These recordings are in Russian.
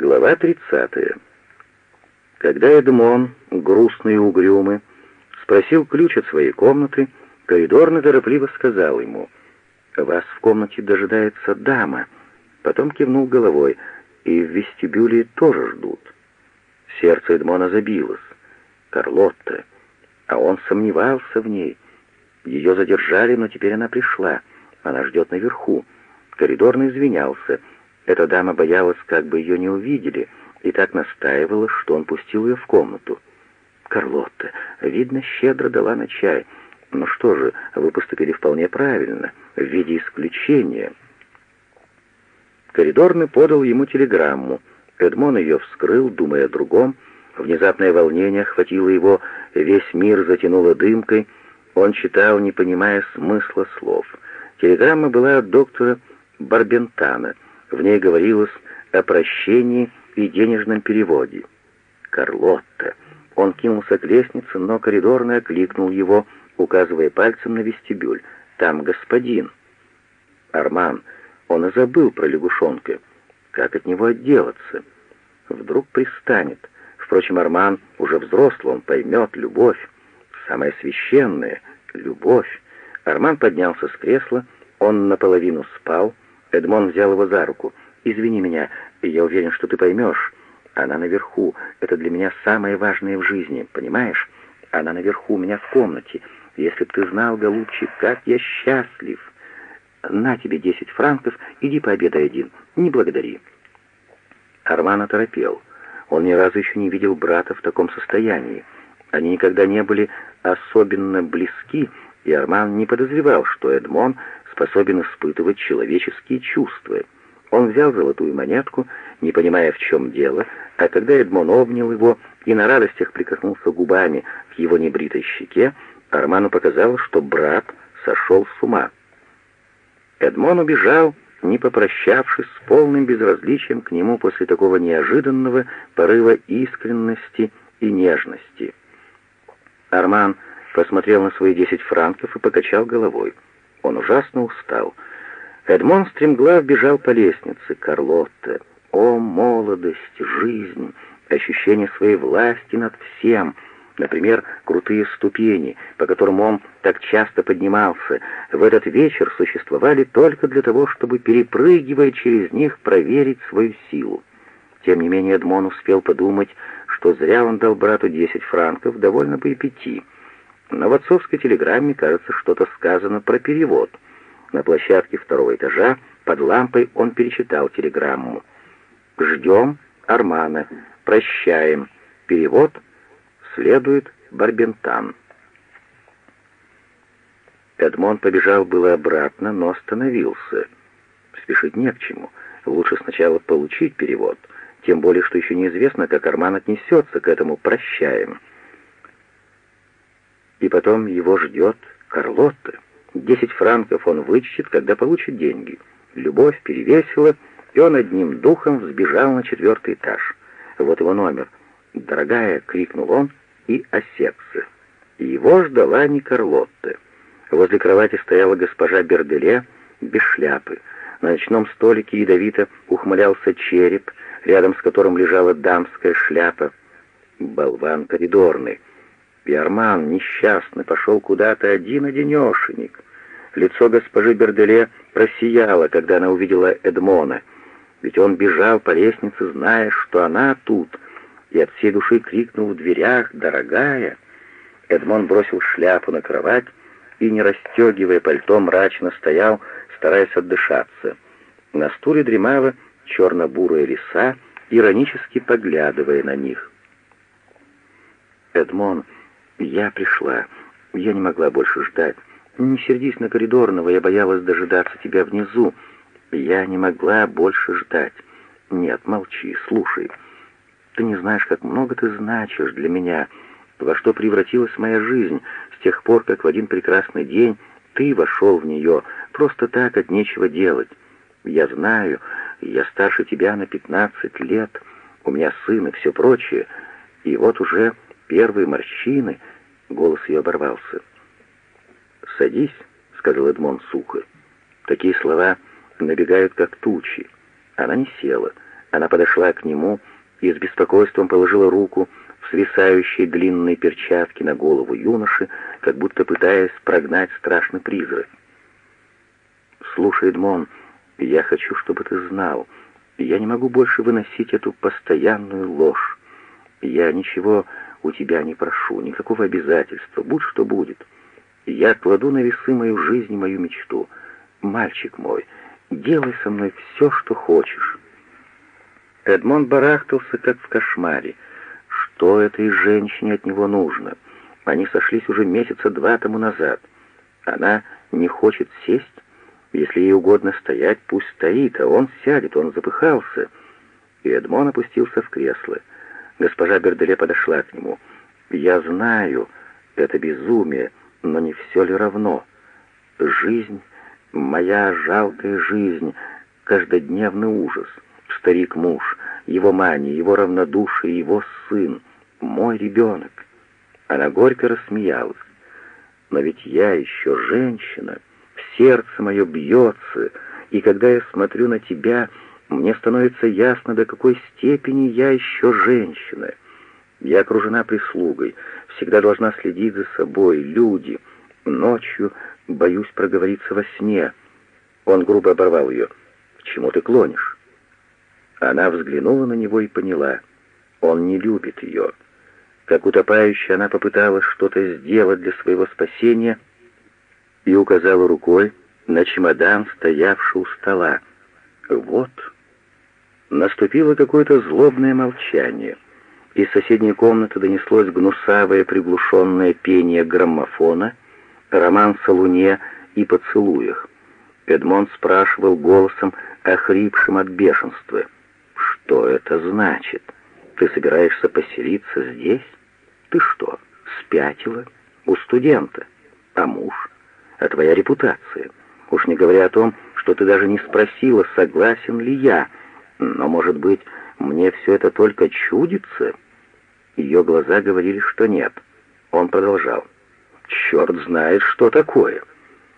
Глава 30. Когда Эдмон, грустный и угрюмый, спросил ключ от своей комнаты, коридорный торопливо сказал ему, «Вас в комнате дожидается дама». Потом кивнул головой, «И в вестибюле тоже ждут». Сердце Эдмона забилось. Карлотта. А он сомневался в ней. Ее задержали, но теперь она пришла. Она ждет наверху. Коридорный извинялся. Эта дама боялась, как бы ее не увидели, и так настаивала, что он пустил ее в комнату. Карлотта, видно, щедро дала на чай. Ну что же, вы поступили вполне правильно, в виде исключения. Коридорный подал ему телеграмму. Эдмон ее вскрыл, думая о другом. Внезапное волнение охватило его, весь мир затянуло дымкой. Он читал, не понимая смысла слов. Телеграмма была от доктора Барбентана. В ней говорилось о прощении и денежном переводе. «Карлотта!» Он кинулся к лестнице, но коридорный окликнул его, указывая пальцем на вестибюль. «Там господин!» Арман, он и забыл про лягушонка. Как от него отделаться? Вдруг пристанет. Впрочем, Арман уже взрослый, он поймет любовь. Самое священное — любовь. Арман поднялся с кресла, он наполовину спал, Эдмон взял его за руку. «Извини меня, я уверен, что ты поймешь. Она наверху. Это для меня самое важное в жизни, понимаешь? Она наверху, у меня в комнате. Если б ты знал, голубчик, как я счастлив. На тебе десять франков, иди пообедай один. Не благодари». Арман оторопел. Он ни разу еще не видел брата в таком состоянии. Они никогда не были особенно близки, и Арман не подозревал, что Эдмон способен испытывать человеческие чувства. Он взял золотую монетку, не понимая, в чем дело, а когда Эдмон обнял его и на радостях прикоснулся губами к его небритой щеке, Арману показалось, что брат сошел с ума. Эдмон убежал, не попрощавшись с полным безразличием к нему после такого неожиданного порыва искренности и нежности. Арман посмотрел на свои десять франков и покачал головой. Он ужасно устал. Эдмон стремглав бежал по лестнице. Карлотта. О, молодость, жизнь, ощущение своей власти над всем. Например, крутые ступени, по которым он так часто поднимался, в этот вечер существовали только для того, чтобы, перепрыгивая через них, проверить свою силу. Тем не менее, Эдмон успел подумать, что зря он дал брату десять франков, довольно бы и пяти — но в отцовской телеграмме, кажется, что-то сказано про перевод. На площадке второго этажа под лампой он перечитал телеграмму. «Ждем Армана. Прощаем. Перевод. Следует Барбентан». Эдмон побежал было обратно, но остановился. Спешить не к чему. Лучше сначала получить перевод, тем более, что еще неизвестно, как Арман отнесется к этому «прощаем». И потом его ждет Карлотта. Десять франков он вычтет, когда получит деньги. Любовь перевесила, и он одним духом взбежал на четвертый этаж. Вот его номер. «Дорогая!» — крикнул он и осекся. Его ждала не Карлотта. Возле кровати стояла госпожа Берделе без шляпы. На ночном столике ядовито ухмылялся череп, рядом с которым лежала дамская шляпа. Болван коридорный. И несчастный, пошел куда-то один-одинешенек. Лицо госпожи Берделе просияло, когда она увидела Эдмона. Ведь он бежал по лестнице, зная, что она тут, и от всей души крикнул в дверях «Дорогая!». Эдмон бросил шляпу на кровать и, не расстегивая пальто, мрачно стоял, стараясь отдышаться. На стуле дремала черно-бурая лиса, иронически поглядывая на них. «Эдмон!» Я пришла. Я не могла больше ждать. Не сердись на коридорного, я боялась дожидаться тебя внизу. Я не могла больше ждать. Нет, молчи, слушай. Ты не знаешь, как много ты значишь для меня, во что превратилась моя жизнь с тех пор, как в один прекрасный день ты вошел в нее, просто так, от нечего делать. Я знаю, я старше тебя на пятнадцать лет, у меня сын и все прочее, и вот уже первые морщины — Голос ее оборвался. «Садись», — сказал Эдмон сухо. Такие слова набегают, как тучи. Она не села. Она подошла к нему и с беспокойством положила руку в свисающие длинные перчатки на голову юноши, как будто пытаясь прогнать страшный призрак. «Слушай, Эдмон, я хочу, чтобы ты знал, я не могу больше выносить эту постоянную ложь. Я ничего у тебя не прошу, никакого обязательства, будь что будет. Я кладу на весы мою жизнь и мою мечту. Мальчик мой, делай со мной все, что хочешь». Эдмон барахтался, как в кошмаре. Что этой женщине от него нужно? Они сошлись уже месяца два тому назад. Она не хочет сесть? Если ей угодно стоять, пусть стоит, а он сядет, он запыхался. И Эдмон опустился в кресло. Госпожа Берделе подошла к нему. «Я знаю, это безумие, но не все ли равно? Жизнь, моя жалкая жизнь, каждодневный ужас» старик-муж, его мания, его равнодушие, его сын, мой ребенок. Она горько рассмеялась. Но ведь я еще женщина, сердце мое бьется, и когда я смотрю на тебя, мне становится ясно, до какой степени я еще женщина. Я окружена прислугой, всегда должна следить за собой, люди. Ночью боюсь проговориться во сне. Он грубо оборвал ее. «К чему ты клонишь?» Она взглянула на него и поняла. Он не любит ее. Как утопающая, она попыталась что-то сделать для своего спасения и указала рукой на чемодан, стоявший у стола. «Вот». Наступило какое-то злобное молчание. Из соседней комнаты донеслось гнусавое приглушенное пение граммофона, романс о луне и поцелуях. Эдмонд спрашивал голосом, охрипшим от бешенства — что это значит? Ты собираешься поселиться здесь? Ты что, спятила? У студента? А муж? А твоя репутация? Уж не говоря о том, что ты даже не спросила, согласен ли я. Но, может быть, мне все это только чудится?» Ее глаза говорили, что нет. Он продолжал. «Черт знает, что такое.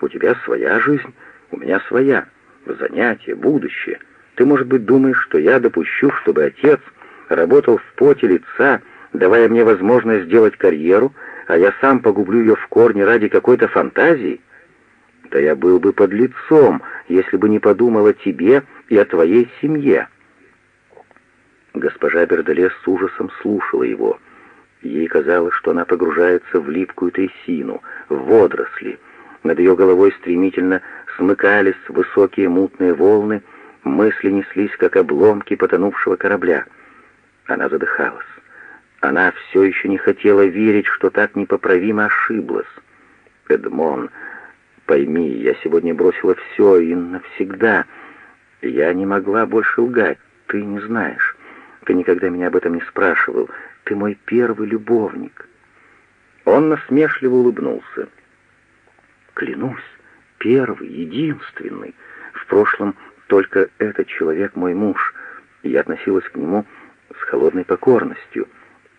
У тебя своя жизнь, у меня своя. Занятия, будущее. Ты, может быть, думаешь, что я допущу, чтобы отец работал в поте лица, давая мне возможность сделать карьеру, а я сам погублю ее в корне ради какой-то фантазии? Да я был бы под лицом, если бы не подумал о тебе и о твоей семье. Госпожа Берделес с ужасом слушала его. Ей казалось, что она погружается в липкую трясину, в водоросли. Над ее головой стремительно смыкались высокие мутные волны, Мысли неслись, как обломки потонувшего корабля. Она задыхалась. Она все еще не хотела верить, что так непоправимо ошиблась. «Эдмон, пойми, я сегодня бросила все и навсегда. Я не могла больше лгать, ты не знаешь. Ты никогда меня об этом не спрашивал. Ты мой первый любовник». Он насмешливо улыбнулся. «Клянусь, первый, единственный. В прошлом только этот человек мой муж, я относилась к нему с холодной покорностью,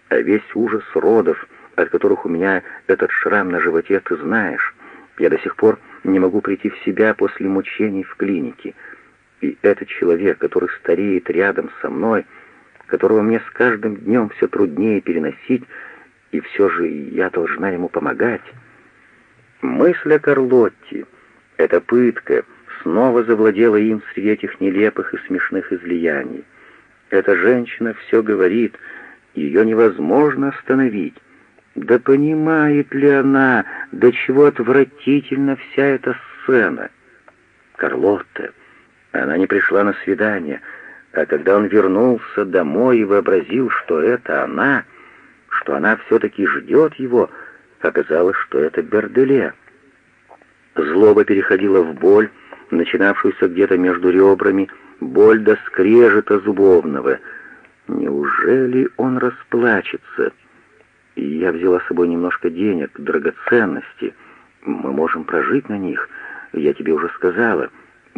а весь ужас родов, от которых у меня этот шрам на животе, ты знаешь. Я до сих пор не могу прийти в себя после мучений в клинике. И этот человек, который стареет рядом со мной, которого мне с каждым днем все труднее переносить, и все же я должна ему помогать. Мысль о Карлотте — это пытка — снова завладела им среди этих нелепых и смешных излияний. Эта женщина все говорит, ее невозможно остановить. Да понимает ли она, до чего отвратительна вся эта сцена? Карлотта, она не пришла на свидание, а когда он вернулся домой и вообразил, что это она, что она все-таки ждет его, оказалось, что это Берделе. Злоба переходила в боль, начинавшуюся где-то между ребрами, боль до скрежета зубовного. Неужели он расплачется? Я взяла с собой немножко денег, драгоценности. Мы можем прожить на них. Я тебе уже сказала.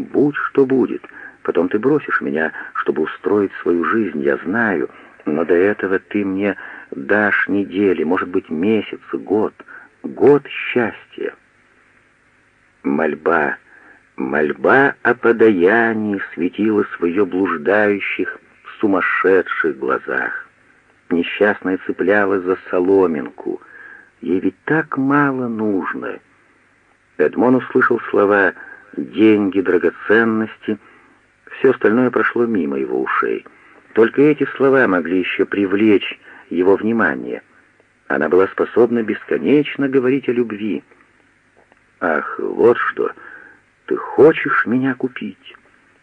Будь что будет. Потом ты бросишь меня, чтобы устроить свою жизнь, я знаю. Но до этого ты мне дашь недели, может быть, месяц, год. Год счастья. Мольба Мольба о подаянии светилась в ее блуждающих, сумасшедших глазах. Несчастная цеплялась за соломинку. Ей ведь так мало нужно. Эдмон услышал слова «деньги», «драгоценности». Все остальное прошло мимо его ушей. Только эти слова могли еще привлечь его внимание. Она была способна бесконечно говорить о любви. «Ах, вот что! Ты хочешь меня купить?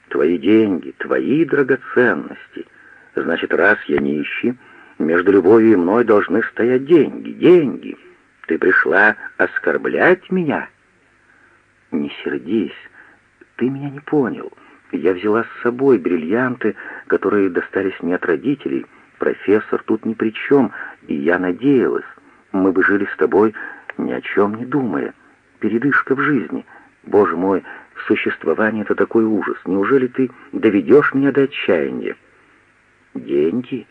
Твои деньги, твои драгоценности. Значит, раз я нищий, между любовью и мной должны стоять деньги, деньги. Ты пришла оскорблять меня?» «Не сердись, ты меня не понял». Я взяла с собой бриллианты, которые достались мне от родителей. Профессор тут ни при чем, и я надеялась, мы бы жили с тобой, ни о чем не думая. Передышка в жизни. Боже мой, существование — это такой ужас. Неужели ты доведешь меня до отчаяния? Деньги?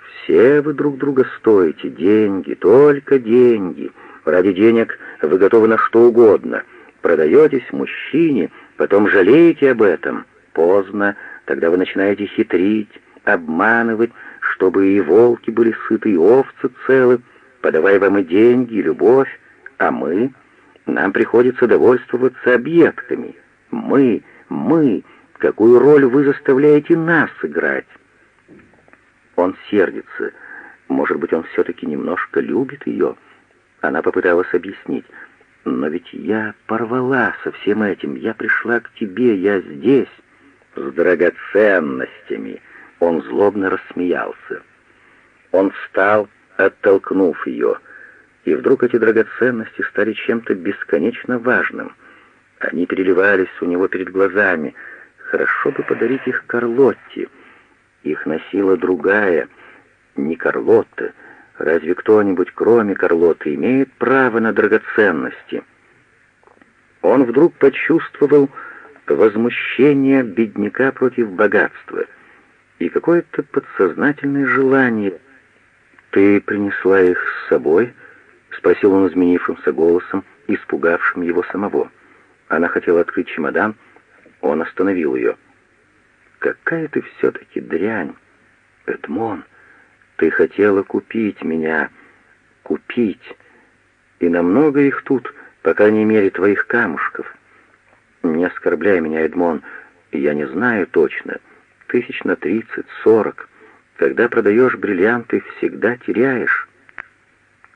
Все вы друг друга стоите. Деньги, только деньги. Ради денег вы готовы на что угодно. Продаетесь мужчине, Потом жалеете об этом. Поздно, тогда вы начинаете хитрить, обманывать, чтобы и волки были сыты, и овцы целы, подавая вам и деньги, и любовь, а мы... Нам приходится довольствоваться объектами. Мы, мы, какую роль вы заставляете нас играть? Он сердится. Может быть, он все-таки немножко любит ее? Она попыталась объяснить. Но ведь я порвала со всем этим. Я пришла к тебе, я здесь, с драгоценностями. Он злобно рассмеялся. Он встал, оттолкнув ее, и вдруг эти драгоценности стали чем-то бесконечно важным. Они переливались у него перед глазами. Хорошо бы подарить их Карлотте. Их носила другая, не Карлотта, Разве кто-нибудь, кроме Карлоты, имеет право на драгоценности? Он вдруг почувствовал возмущение бедняка против богатства и какое-то подсознательное желание. «Ты принесла их с собой?» — спросил он изменившимся голосом, испугавшим его самого. Она хотела открыть чемодан, он остановил ее. «Какая ты все-таки дрянь, Эдмон!» Ты хотела купить меня, купить, и намного их тут, по крайней мере, твоих камушков. Не оскорбляй меня, Эдмон, я не знаю точно, тысяч на тридцать, сорок. Когда продаешь бриллианты, всегда теряешь.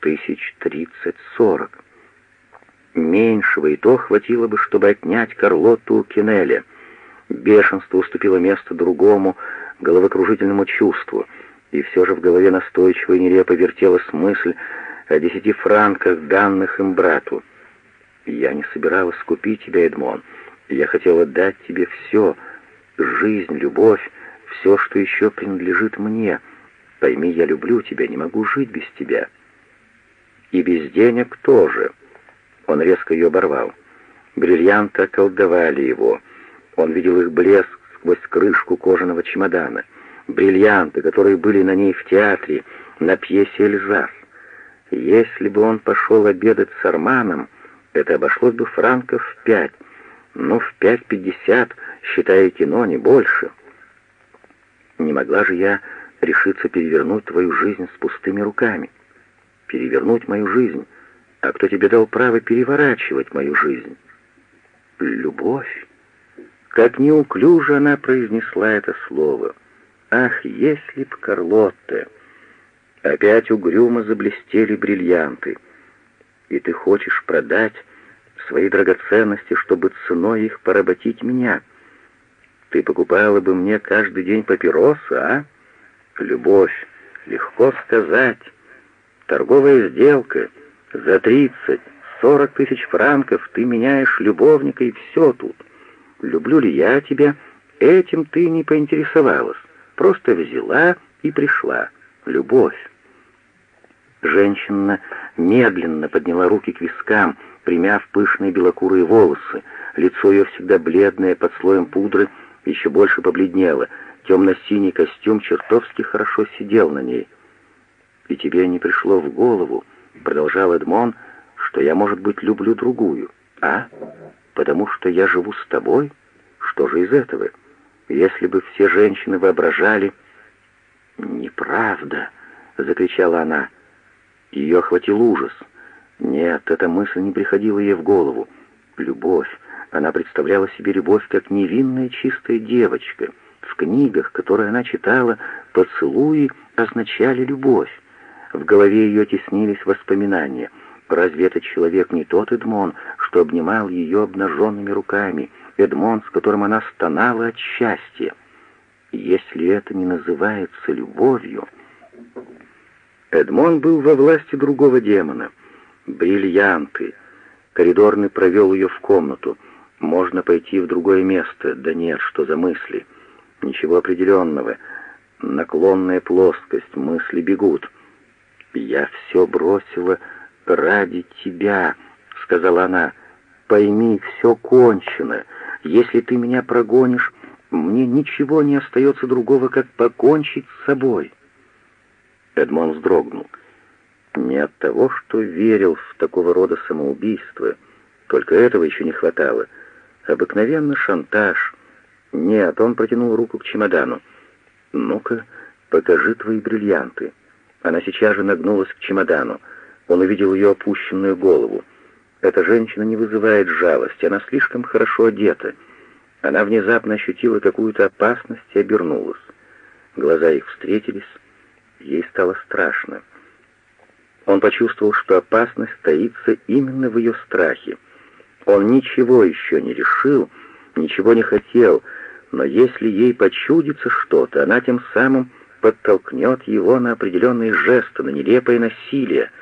Тысяч тридцать, сорок. Меньшего и то хватило бы, чтобы отнять Карлотту у Кинеля. Бешенство уступило место другому, головокружительному чувству — и все же в голове настойчиво и нелепо вертелась мысль о десяти франках, данных им брату. «Я не собиралась купить тебя, Эдмон. Я хотела дать тебе все — жизнь, любовь, все, что еще принадлежит мне. Пойми, я люблю тебя, не могу жить без тебя». «И без денег тоже». Он резко ее оборвал. Бриллианты околдовали его. Он видел их блеск сквозь крышку кожаного чемодана — бриллианты, которые были на ней в театре, на пьесе «Эльзас». Если бы он пошел обедать с Арманом, это обошлось бы франков в пять, ну, в пять пятьдесят, считая кино, не больше. Не могла же я решиться перевернуть твою жизнь с пустыми руками. Перевернуть мою жизнь. А кто тебе дал право переворачивать мою жизнь? Любовь. Как неуклюже она произнесла это слово — Ах, если б Карлотте! Опять угрюмо заблестели бриллианты. И ты хочешь продать свои драгоценности, чтобы ценой их поработить меня? Ты покупала бы мне каждый день папиросы, а? Любовь, легко сказать. Торговая сделка за тридцать, сорок тысяч франков ты меняешь любовника и все тут. Люблю ли я тебя? Этим ты не поинтересовалась. Просто взяла и пришла. Любовь. Женщина медленно подняла руки к вискам, примяв пышные белокурые волосы. Лицо ее всегда бледное, под слоем пудры, еще больше побледнело. Темно-синий костюм чертовски хорошо сидел на ней. «И тебе не пришло в голову, — продолжал Эдмон, — что я, может быть, люблю другую, а? Потому что я живу с тобой? Что же из этого?» Если бы все женщины воображали, правда!» — закричала она. Ее охватил ужас. Нет, эта мысль не приходила ей в голову. Любовь. Она представляла себе любовь как невинная чистая девочка. В книгах, которые она читала, поцелуи означали любовь. В голове ее теснились воспоминания. Разве этот человек не тот Эдмон, что обнимал ее обнаженными руками? Эдмон, с которым она стонала от счастья? Если это не называется любовью... Эдмон был во власти другого демона. Бриллианты. Коридорный провел ее в комнату. Можно пойти в другое место. Да нет, что за мысли? Ничего определенного. Наклонная плоскость, мысли бегут. «Я все бросила ради тебя», — сказала она. «Пойми, все кончено. Если ты меня прогонишь, мне ничего не остается другого, как покончить с собой». Эдмон вздрогнул. Не от того, что верил в такого рода самоубийство, только этого еще не хватало. Обыкновенный шантаж. Нет, он протянул руку к чемодану. «Ну-ка, покажи твои бриллианты». Она сейчас же нагнулась к чемодану. Он увидел ее опущенную голову. Эта женщина не вызывает жалости, она слишком хорошо одета. Она внезапно ощутила какую-то опасность и обернулась. Глаза их встретились. Ей стало страшно. Он почувствовал, что опасность таится именно в ее страхе. Он ничего еще не решил, ничего не хотел, но если ей почудится что-то, она тем самым подтолкнет его на определенные жесты, на нелепое насилие.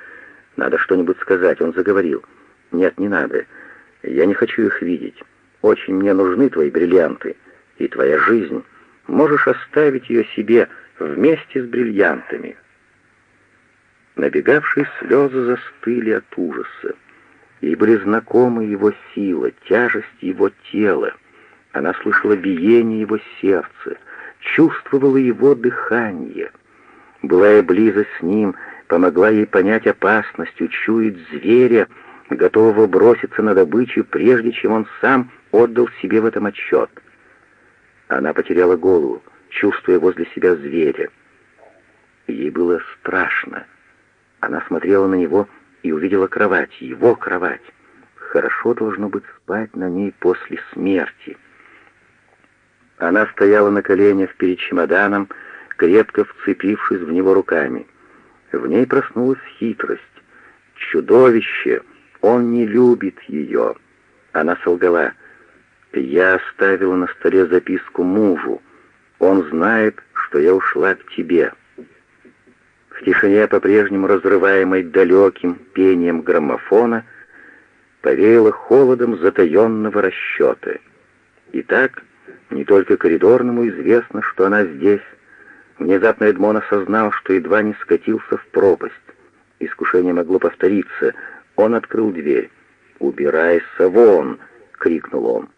Надо что-нибудь сказать, он заговорил. «Нет, не надо. Я не хочу их видеть. Очень мне нужны твои бриллианты и твоя жизнь. Можешь оставить ее себе вместе с бриллиантами». Набегавшие слезы застыли от ужаса. Ей были знакомы его сила, тяжесть его тела. Она слышала биение его сердца, чувствовала его дыхание. Былая близость с ним помогла ей понять опасность, учуять зверя, готового броситься на добычу, прежде чем он сам отдал себе в этом отчет. Она потеряла голову, чувствуя возле себя зверя. Ей было страшно. Она смотрела на него и увидела кровать, его кровать. Хорошо должно быть спать на ней после смерти. Она стояла на коленях перед чемоданом, крепко вцепившись в него руками. В ней проснулась хитрость. Чудовище! Он не любит ее. Она солгала. Я оставила на столе записку мужу. Он знает, что я ушла к тебе. В тишине, по-прежнему разрываемой далеким пением граммофона, повеяло холодом затаенного расчета. Итак, не только коридорному известно, что она здесь. Внезапно Эдмон осознал, что едва не скатился в пропасть. Искушение могло повториться. Он открыл дверь. «Убирайся вон!» — крикнул он.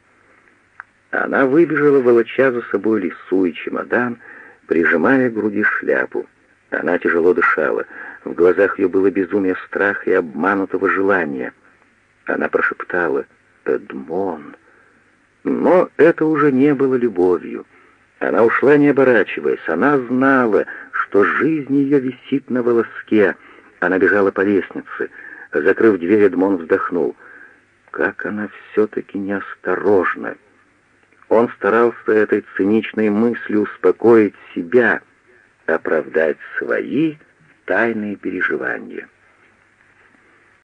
Она выбежала, волоча за собой лису и чемодан, прижимая к груди шляпу. Она тяжело дышала. В глазах ее было безумие страха и обманутого желания. Она прошептала «Эдмон». Но это уже не было любовью. Она ушла, не оборачиваясь. Она знала, что жизнь ее висит на волоске. Она бежала по лестнице. Закрыв дверь, Эдмон вздохнул. Как она все-таки неосторожна. Он старался этой циничной мыслью успокоить себя — оправдать свои тайные переживания.